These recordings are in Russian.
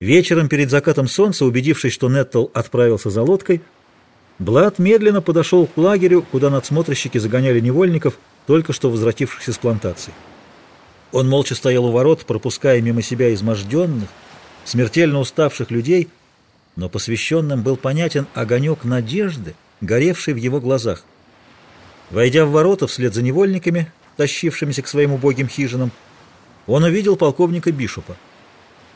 Вечером перед закатом солнца, убедившись, что Неттл отправился за лодкой, Блад медленно подошел к лагерю, куда надсмотрщики загоняли невольников, только что возвратившихся с плантации. Он молча стоял у ворот, пропуская мимо себя изможденных, смертельно уставших людей, но посвященным был понятен огонек надежды, горевший в его глазах. Войдя в ворота вслед за невольниками, тащившимися к своим убогим хижинам, он увидел полковника Бишопа.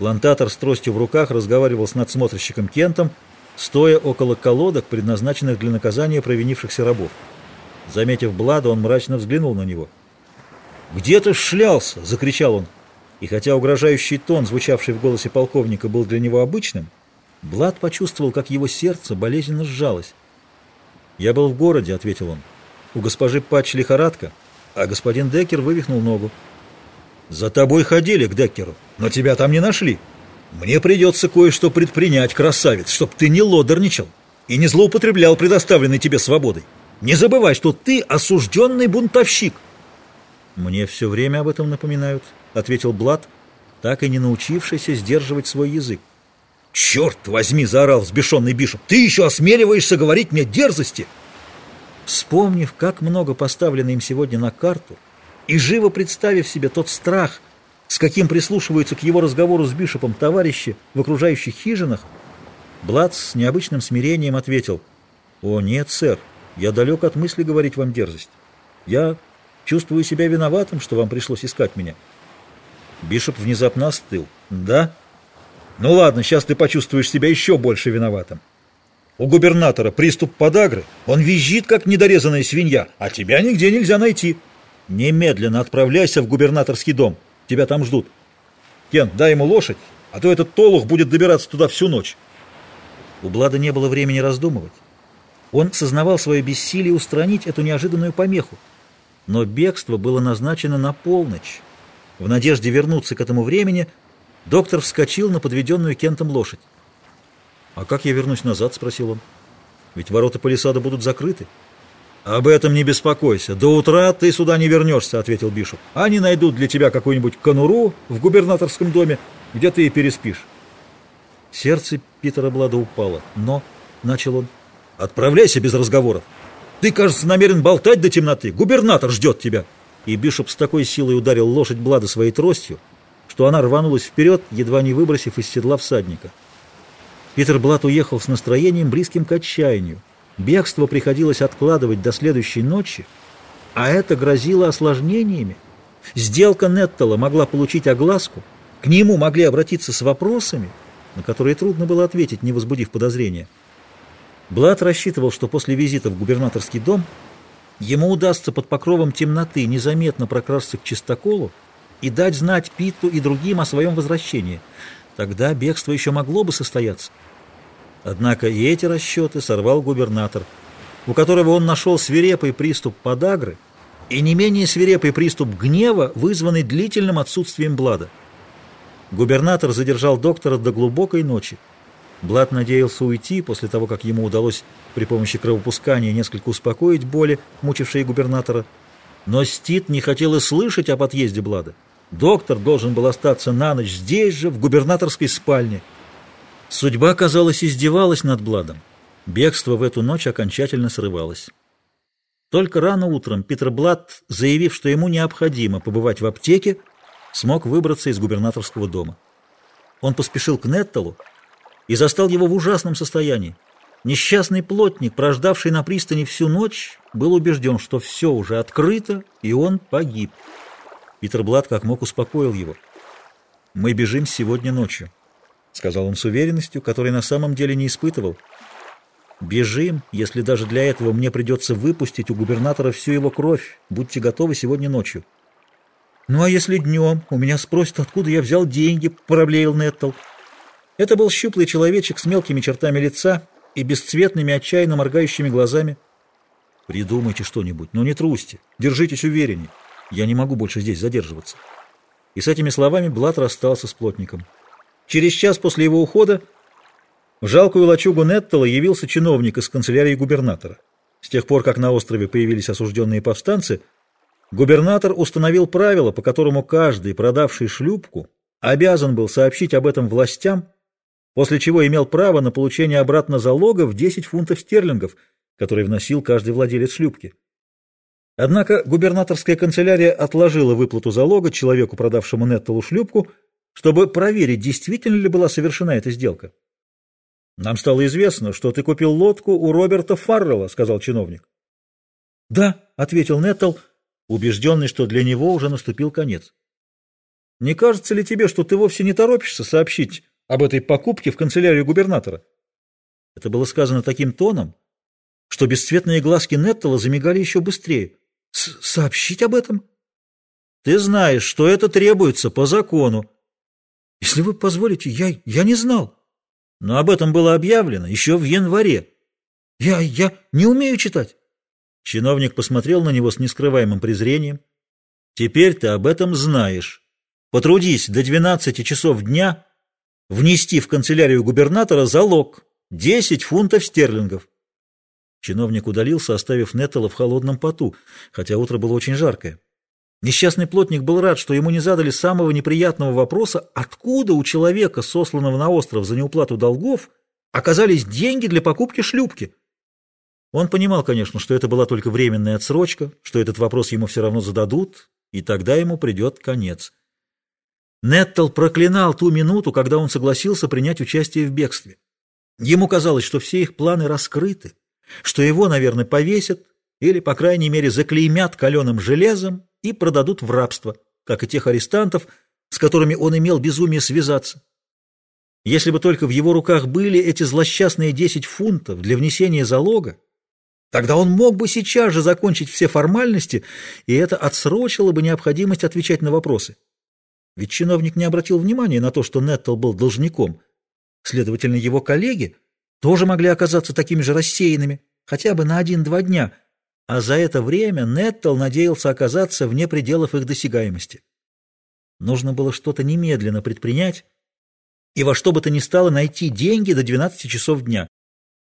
Плантатор с тростью в руках разговаривал с надсмотрщиком Кентом, стоя около колодок, предназначенных для наказания провинившихся рабов. Заметив Блада, он мрачно взглянул на него. «Где ты шлялся?» — закричал он. И хотя угрожающий тон, звучавший в голосе полковника, был для него обычным, Блад почувствовал, как его сердце болезненно сжалось. «Я был в городе», — ответил он. «У госпожи Патч лихорадка, а господин Деккер вывихнул ногу». «За тобой ходили к Деккеру, но тебя там не нашли. Мне придется кое-что предпринять, красавец, чтоб ты не лодорничал и не злоупотреблял предоставленной тебе свободой. Не забывай, что ты осужденный бунтовщик». «Мне все время об этом напоминают», — ответил Блад, так и не научившийся сдерживать свой язык. «Черт возьми!» — заорал взбешенный Бишоп. «Ты еще осмеливаешься говорить мне дерзости!» Вспомнив, как много поставлено им сегодня на карту, и живо представив себе тот страх, с каким прислушиваются к его разговору с Бишопом товарищи в окружающих хижинах, Блад с необычным смирением ответил, «О, нет, сэр, я далек от мысли говорить вам дерзость. Я чувствую себя виноватым, что вам пришлось искать меня». Бишоп внезапно остыл. «Да? Ну ладно, сейчас ты почувствуешь себя еще больше виноватым. У губернатора приступ подагры, он визжит, как недорезанная свинья, а тебя нигде нельзя найти». Немедленно отправляйся в губернаторский дом. Тебя там ждут. Кен, дай ему лошадь, а то этот толух будет добираться туда всю ночь. У Блада не было времени раздумывать. Он сознавал свое бессилие устранить эту неожиданную помеху. Но бегство было назначено на полночь. В надежде вернуться к этому времени, доктор вскочил на подведенную Кентом лошадь. «А как я вернусь назад?» — спросил он. «Ведь ворота палисада будут закрыты». «Об этом не беспокойся. До утра ты сюда не вернешься», — ответил Бишоп. «Они найдут для тебя какую-нибудь конуру в губернаторском доме, где ты и переспишь». Сердце Питера Блада упало. «Но», — начал он, — «отправляйся без разговоров. Ты, кажется, намерен болтать до темноты. Губернатор ждет тебя». И Бишоп с такой силой ударил лошадь Блада своей тростью, что она рванулась вперед, едва не выбросив из седла всадника. Питер Блад уехал с настроением, близким к отчаянию. Бегство приходилось откладывать до следующей ночи, а это грозило осложнениями. Сделка Неттела могла получить огласку, к нему могли обратиться с вопросами, на которые трудно было ответить, не возбудив подозрения. Блад рассчитывал, что после визита в губернаторский дом ему удастся под покровом темноты незаметно прокрасться к чистоколу и дать знать Питу и другим о своем возвращении. Тогда бегство еще могло бы состояться. Однако и эти расчеты сорвал губернатор, у которого он нашел свирепый приступ подагры и не менее свирепый приступ гнева, вызванный длительным отсутствием Блада. Губернатор задержал доктора до глубокой ночи. Блад надеялся уйти после того, как ему удалось при помощи кровопускания несколько успокоить боли, мучившие губернатора. Но Стит не хотел и слышать об отъезде Блада. Доктор должен был остаться на ночь здесь же, в губернаторской спальне. Судьба, казалось, издевалась над Бладом. Бегство в эту ночь окончательно срывалось. Только рано утром Питер Блад, заявив, что ему необходимо побывать в аптеке, смог выбраться из губернаторского дома. Он поспешил к Неттелу и застал его в ужасном состоянии. Несчастный плотник, прождавший на пристани всю ночь, был убежден, что все уже открыто, и он погиб. Питер Блад как мог успокоил его. «Мы бежим сегодня ночью». — сказал он с уверенностью, которой на самом деле не испытывал. «Бежим, если даже для этого мне придется выпустить у губернатора всю его кровь. Будьте готовы сегодня ночью». «Ну а если днем? У меня спросят, откуда я взял деньги», — проблеял Неттл. Это был щуплый человечек с мелкими чертами лица и бесцветными, отчаянно моргающими глазами. «Придумайте что-нибудь, но не трусьте, держитесь увереннее. Я не могу больше здесь задерживаться». И с этими словами Блат расстался с плотником. Через час после его ухода в жалкую лачугу Неттела явился чиновник из канцелярии губернатора. С тех пор, как на острове появились осужденные повстанцы, губернатор установил правило, по которому каждый, продавший шлюпку, обязан был сообщить об этом властям после чего имел право на получение обратно залога в 10 фунтов стерлингов, который вносил каждый владелец шлюпки. Однако губернаторская канцелярия отложила выплату залога человеку, продавшему Неттелу шлюпку, чтобы проверить, действительно ли была совершена эта сделка. «Нам стало известно, что ты купил лодку у Роберта Фаррелла», — сказал чиновник. «Да», — ответил Неттл, убежденный, что для него уже наступил конец. «Не кажется ли тебе, что ты вовсе не торопишься сообщить об этой покупке в канцелярию губернатора?» Это было сказано таким тоном, что бесцветные глазки Неттела замигали еще быстрее. «Сообщить об этом?» «Ты знаешь, что это требуется по закону». «Если вы позволите, я, я не знал». «Но об этом было объявлено еще в январе». «Я, я не умею читать». Чиновник посмотрел на него с нескрываемым презрением. «Теперь ты об этом знаешь. Потрудись до 12 часов дня внести в канцелярию губернатора залог 10 фунтов стерлингов. Чиновник удалился, оставив Неттела в холодном поту, хотя утро было очень жаркое. Несчастный плотник был рад, что ему не задали самого неприятного вопроса, откуда у человека, сосланного на остров за неуплату долгов, оказались деньги для покупки шлюпки. Он понимал, конечно, что это была только временная отсрочка, что этот вопрос ему все равно зададут, и тогда ему придет конец. Неттл проклинал ту минуту, когда он согласился принять участие в бегстве. Ему казалось, что все их планы раскрыты, что его, наверное, повесят или, по крайней мере, заклеймят каленым железом и продадут в рабство, как и тех арестантов, с которыми он имел безумие связаться. Если бы только в его руках были эти злосчастные 10 фунтов для внесения залога, тогда он мог бы сейчас же закончить все формальности, и это отсрочило бы необходимость отвечать на вопросы. Ведь чиновник не обратил внимания на то, что Неттл был должником. Следовательно, его коллеги тоже могли оказаться такими же рассеянными, хотя бы на один-два дня, а за это время Неттл надеялся оказаться вне пределов их досягаемости. Нужно было что-то немедленно предпринять и во что бы то ни стало найти деньги до 12 часов дня.